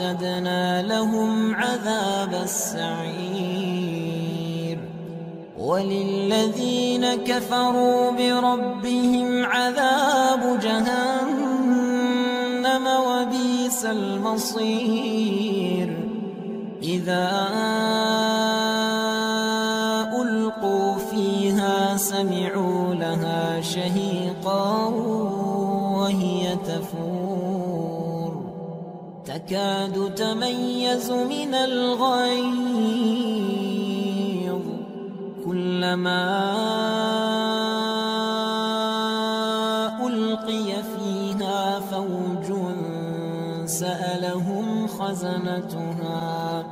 وأعتدنا لهم عذاب السعير. وللذين كفروا بربهم عذاب جهنم وبئس المصير. إذا ألقوا فيها سمعوا لها شهيقا. تكاد تميز من الغيظ. كلما ألقي فيها فوج سألهم خزنتها.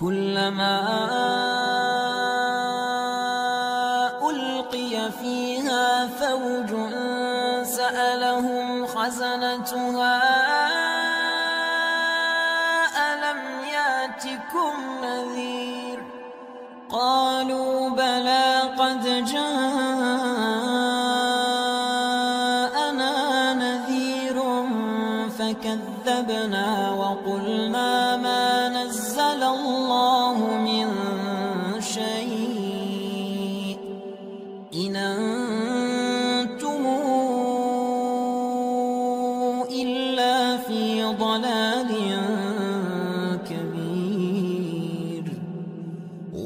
كلما ألقي فيها فوج سألهم خزنتها. ياتكم نذير. قالوا بلى قد جاءنا نذير فكذبنا وقلنا ما نزل الله من شيء. إن أنتم إلا في ضلال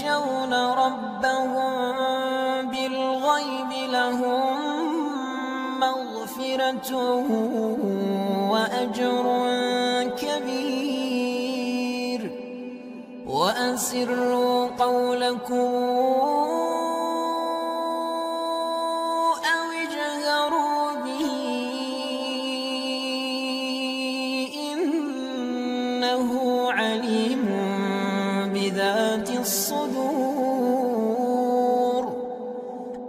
يخشون ربهم بالغيب لهم مغفرة وأجر كبير. وأسروا قولكم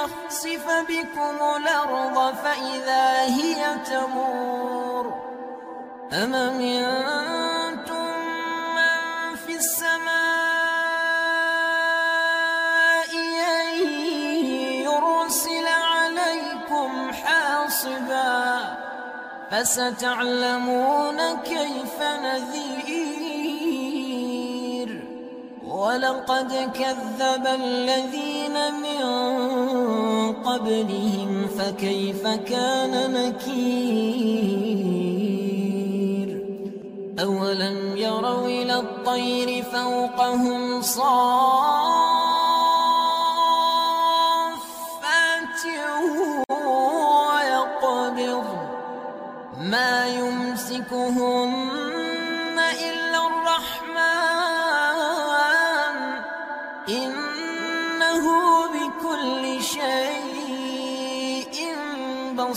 يخسف بكم الأرض فإذا هي تمور أم أمنتم من في السماء أن يرسل عليكم حاصبا فستعلمون كيف نذير ولقد كذب الذين من قبلهم فكيف كان نكير أولم يروا إلى الطير فوقهم صافات ويقبض ما يمسكهن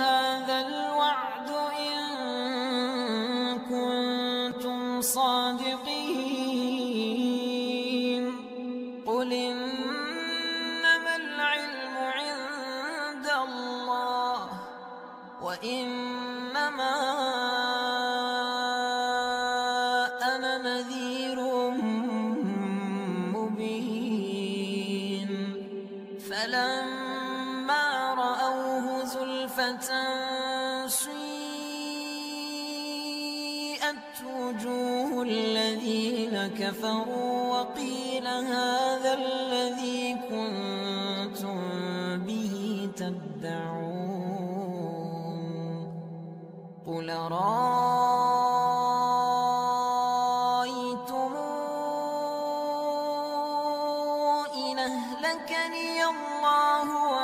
هذا الوعد إن كنتم صادقين. قل إنما العلم عند الله وإنما أنا نذير سيئت وجوه الذين كفروا وقيل هذا الذي كنتم به تدعون قل رأيتم إن أهلكني الله